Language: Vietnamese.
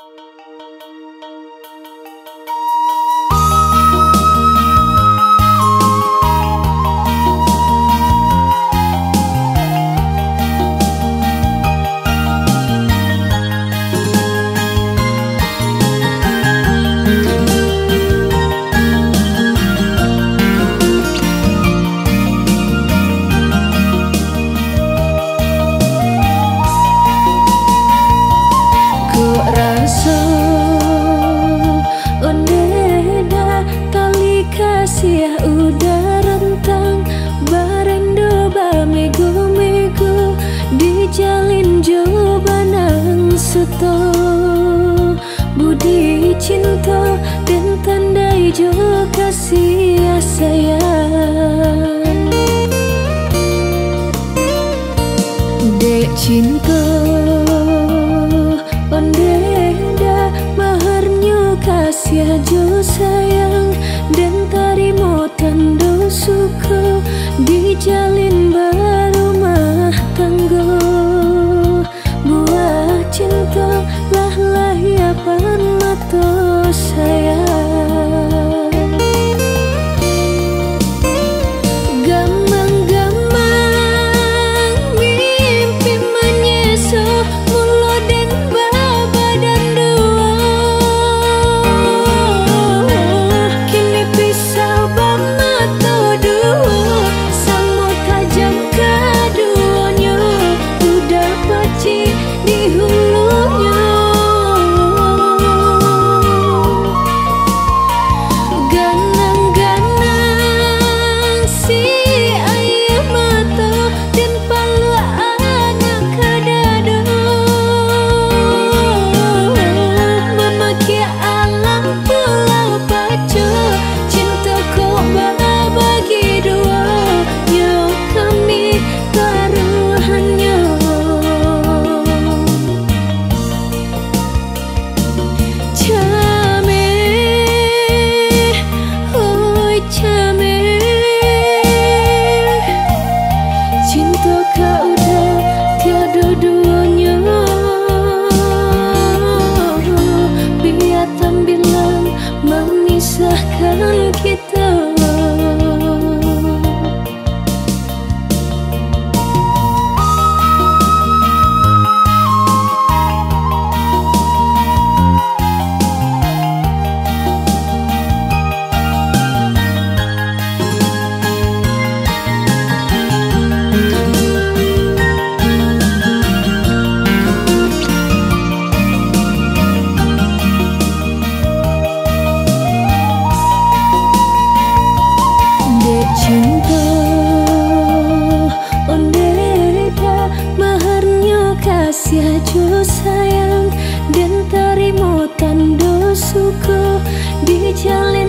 Música cinta Budi cinta, dan tandai juga kasih sayang Dek cinta Onde da maharnya kasih aja sayang. maju sayang dan tarimu tanda suku di jalan